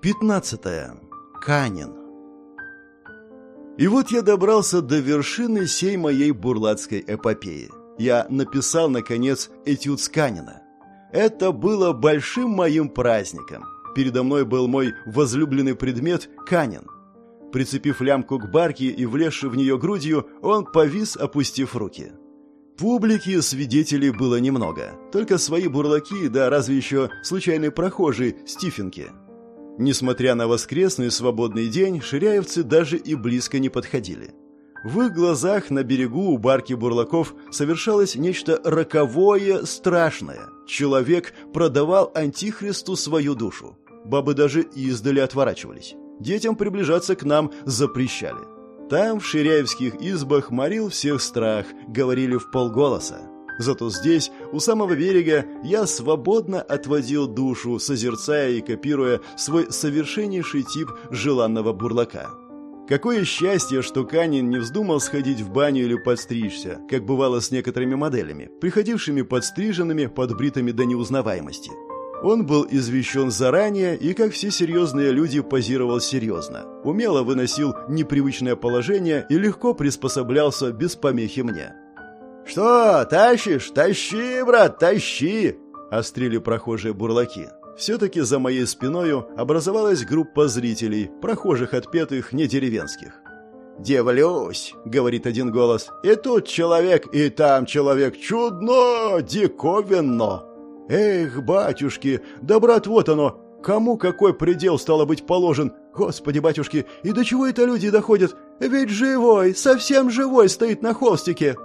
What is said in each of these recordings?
15. Канин. И вот я добрался до вершины сей моей бурлацкой эпопеи. Я написал, наконец, этюд с Канина. Это было большим моим праздником. Передо мной был мой возлюбленный предмет – Канин. Прицепив лямку к барке и влезши в нее грудью, он повис, опустив руки. Публики свидетелей было немного. Только свои бурлаки, да разве еще случайный прохожий Стифенки – Несмотря на воскресный свободный день, ширяевцы даже и близко не подходили. В их глазах на берегу у барки бурлаков совершалось нечто роковое, страшное. Человек продавал антихристу свою душу. Бабы даже издали отворачивались. Детям приближаться к нам запрещали. Там, в ширяевских избах, морил всех страх, говорили в полголоса. Зато здесь, у самого берега, я свободно отводил душу, созерцая и копируя свой совершеннейший тип желанного бурлака. Какое счастье, что Канин не вздумал сходить в баню или подстричься, как бывало с некоторыми моделями, приходившими подстриженными, подбритыми до неузнаваемости. Он был извещен заранее и, как все серьезные люди, позировал серьезно, умело выносил непривычное положение и легко приспособлялся без помехи мне. «Что, тащишь? Тащи, брат, тащи!» — острили прохожие бурлаки. Все-таки за моей спиною образовалась группа зрителей, прохожих отпетых, не деревенских. «Дивлюсь», — говорит один голос, — «и тут человек, и там человек. Чудно, диковинно!» «Эх, батюшки, да, брат, вот оно! Кому какой предел, стало быть, положен? Господи, батюшки, и до чего это люди доходят? Ведь живой, совсем живой стоит на холстике!»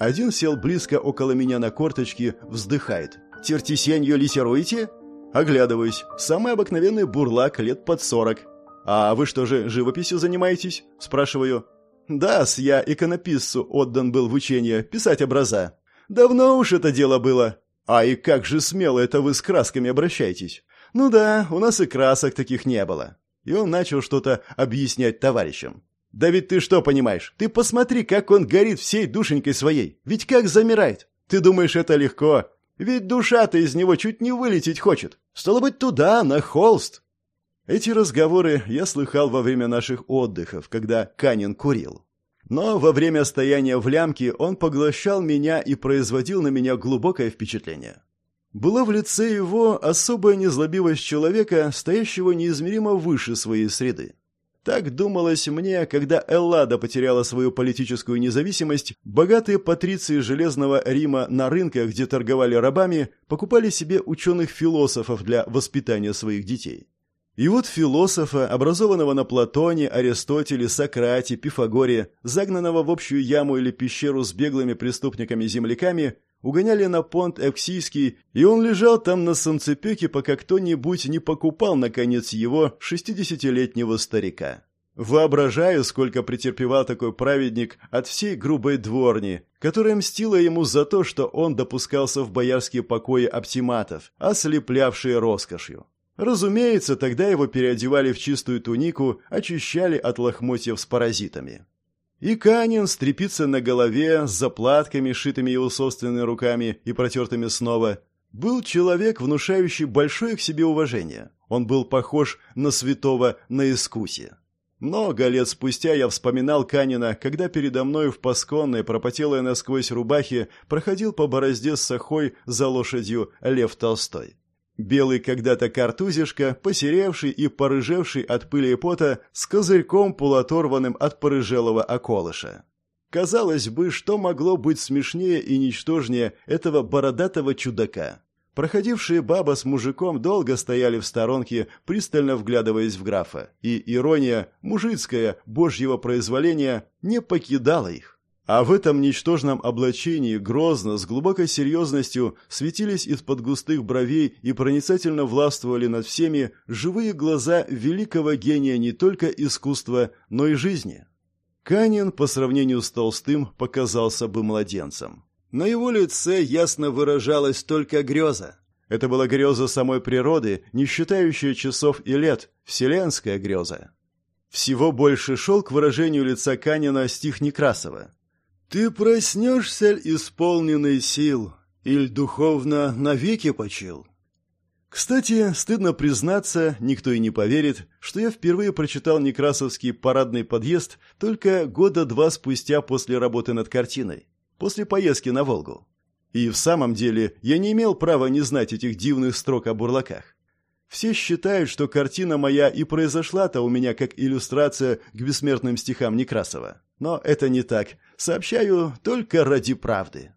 Один сел близко около меня на корточки, вздыхает. «Тертисенью лисируете?» Оглядываюсь. Самый обыкновенный бурлак лет под сорок. «А вы что же, живописью занимаетесь?» Спрашиваю. «Да-с, я иконописцу отдан был в учение, писать образа. Давно уж это дело было. А и как же смело это вы с красками обращаетесь?» «Ну да, у нас и красок таких не было». И он начал что-то объяснять товарищам. Да ведь ты что понимаешь? Ты посмотри, как он горит всей душенькой своей. Ведь как замирает. Ты думаешь, это легко? Ведь душа-то из него чуть не вылететь хочет. Стало быть, туда, на холст. Эти разговоры я слыхал во время наших отдыхов, когда Канин курил. Но во время стояния в лямке он поглощал меня и производил на меня глубокое впечатление. Была в лице его особая незлобивость человека, стоящего неизмеримо выше своей среды. Так думалось мне, когда Эллада потеряла свою политическую независимость, богатые патриции Железного Рима на рынках, где торговали рабами, покупали себе ученых-философов для воспитания своих детей. И вот философа, образованного на Платоне, Аристотеле, Сократе, Пифагоре, загнанного в общую яму или пещеру с беглыми преступниками-земляками, угоняли на понт Эксийский, и он лежал там на санцепёке, пока кто-нибудь не покупал, наконец, его шестидесятилетнего старика. Воображаю, сколько претерпевал такой праведник от всей грубой дворни, которая мстила ему за то, что он допускался в боярские покои оптиматов, ослеплявшие роскошью. Разумеется, тогда его переодевали в чистую тунику, очищали от лохмотьев с паразитами. И Канин с тряпицей на голове, с заплатками, шитыми его собственными руками и протертыми снова, был человек, внушающий большое к себе уважение. Он был похож на святого на искусе. Много лет спустя я вспоминал Канина, когда передо мной в пасконной, пропотелой насквозь рубахе проходил по борозде с сахой за лошадью Лев Толстой. Белый когда-то картузишка, посеревший и порыжевший от пыли и пота, с козырьком полуоторванным от порыжелого околыша. Казалось бы, что могло быть смешнее и ничтожнее этого бородатого чудака. Проходившие баба с мужиком долго стояли в сторонке, пристально вглядываясь в графа, и ирония, мужицкая, божьего произволения, не покидала их. А в этом ничтожном облачении грозно, с глубокой серьезностью светились из-под густых бровей и проницательно властвовали над всеми живые глаза великого гения не только искусства, но и жизни. Канин по сравнению с Толстым показался бы младенцем. На его лице ясно выражалась только греза. Это была греза самой природы, не считающая часов и лет, вселенская греза. Всего больше шел к выражению лица Канина стих Некрасова. Ты проснешься, исполненный сил, или духовно навеки почил? Кстати, стыдно признаться, никто и не поверит, что я впервые прочитал Некрасовский парадный подъезд только года два спустя после работы над картиной, после поездки на Волгу. И в самом деле я не имел права не знать этих дивных строк о бурлаках. Все считают, что картина моя и произошла-то у меня как иллюстрация к бессмертным стихам Некрасова. Но это не так. Сообщаю только ради правды.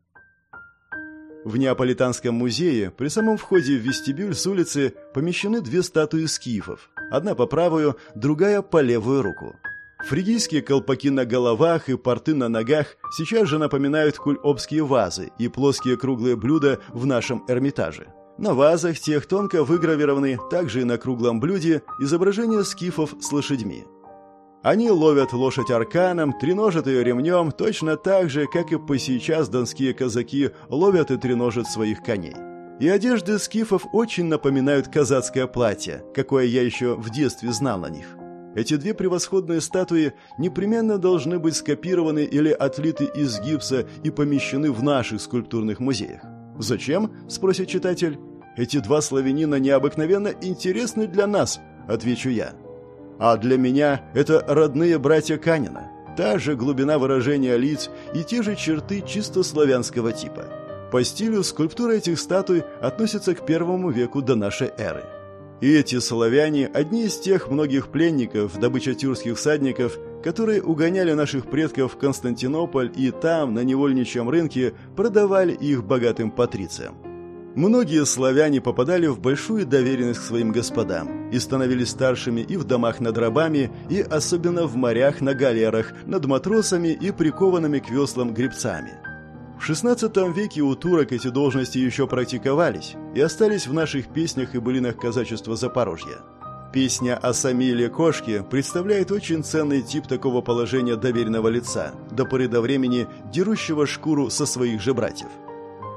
В Неаполитанском музее при самом входе в вестибюль с улицы помещены две статуи скифов. Одна по правую, другая по левую руку. Фригийские колпаки на головах и порты на ногах сейчас же напоминают кульобские вазы и плоские круглые блюда в нашем Эрмитаже. На вазах тех тонко выгравированы, также и на круглом блюде, изображения скифов с лошадьми. Они ловят лошадь арканом, треножат ее ремнем, точно так же, как и по сейчас донские казаки ловят и треножат своих коней. И одежды скифов очень напоминают казацкое платье, какое я еще в детстве знал на них. Эти две превосходные статуи непременно должны быть скопированы или отлиты из гипса и помещены в наших скульптурных музеях. «Зачем?» – спросит читатель. «Эти два славянина необыкновенно интересны для нас», – отвечу я. А для меня это родные братья Канина. Та же глубина выражения лиц и те же черты чисто славянского типа. По стилю скульптура этих статуй относится к первому веку до нашей эры. И эти славяне – одни из тех многих пленников, добыча тюркских всадников, которые угоняли наших предков в Константинополь и там, на невольничьем рынке, продавали их богатым патрициям. Многие славяне попадали в большую доверенность к своим господам и становились старшими и в домах над рабами, и особенно в морях на галерах, над матросами и прикованными к веслам гребцами. В XVI веке у турок эти должности еще практиковались и остались в наших песнях и былинах казачества Запорожья. Песня о Самиле Кошке представляет очень ценный тип такого положения доверенного лица, до поры до времени дерущего шкуру со своих же братьев.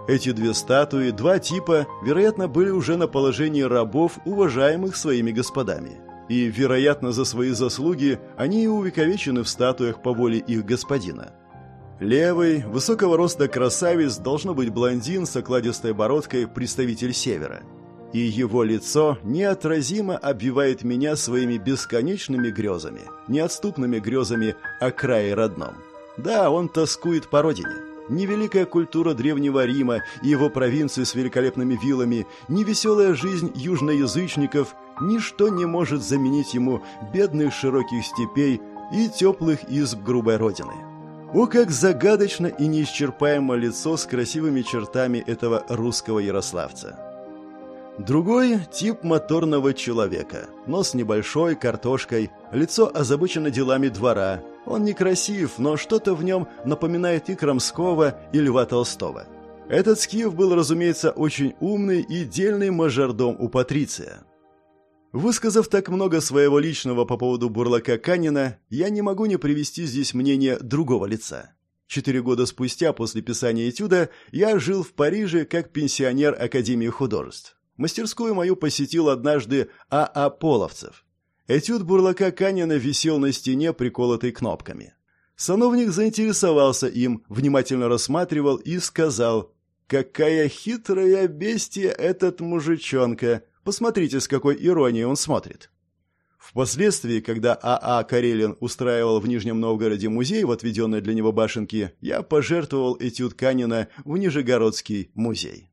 Эти две статуи, два типа, вероятно, были уже на положении рабов, уважаемых своими господами. И, вероятно, за свои заслуги они и увековечены в статуях по воле их господина. Левый, высокого роста красавец, должно быть блондин с окладистой бородкой, представитель севера. И его лицо неотразимо обвивает меня своими бесконечными грезами, неотступными грезами о крае родном. Да, он тоскует по родине ни великая культура Древнего Рима и его провинции с великолепными виллами, ни веселая жизнь южноязычников, ничто не может заменить ему бедных широких степей и теплых изб грубой родины. О, как загадочно и неисчерпаемо лицо с красивыми чертами этого русского ярославца! Другой – тип моторного человека. Нос небольшой, картошкой, лицо озабочено делами двора – он некрасив, но что-то в нем напоминает и Крамского, и Льва Толстого. Этот скиф был, разумеется, очень умный и дельный мажордом у Патриция. Высказав так много своего личного по поводу бурлака Канина, я не могу не привести здесь мнение другого лица. Четыре года спустя после писания этюда я жил в Париже как пенсионер Академии художеств. Мастерскую мою посетил однажды А.А. Половцев. Этюд бурлака Канина висел на стене, приколотый кнопками. Сановник заинтересовался им, внимательно рассматривал и сказал «Какая хитрая бестия этот мужичонка! Посмотрите, с какой иронией он смотрит!» Впоследствии, когда А.А. А Карелин устраивал в Нижнем Новгороде музей в отведенной для него башенке, я пожертвовал этюд Канина в Нижегородский музей.